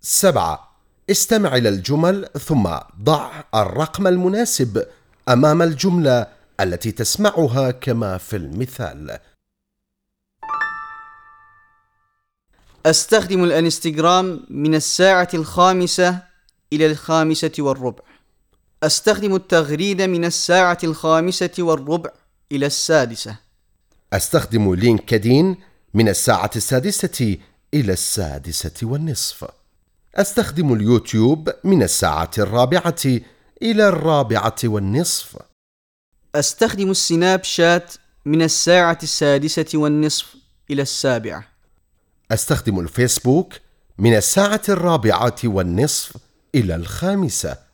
سبعة. استمع إلى الجمل ثم ضع الرقم المناسب أمام الجملة التي تسمعها كما في المثال. أستخدم الانستغرام من الساعة الخامسة إلى الخامسة والربع. أستخدم التغريدة من الساعة الخامسة والربع إلى السادسة. أستخدم لينكدين من الساعة السادسة إلى السادسة والنصف. أستخدم اليوتيوب من الساعة الرابعة إلى الرابعة والنصف. أستخدم السناب شات من الساعة السادسة والنصف إلى السابعة. أستخدم الفيسبوك من الساعة الرابعة والنصف إلى الخامسة.